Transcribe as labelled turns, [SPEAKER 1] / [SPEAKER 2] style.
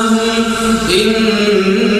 [SPEAKER 1] ومن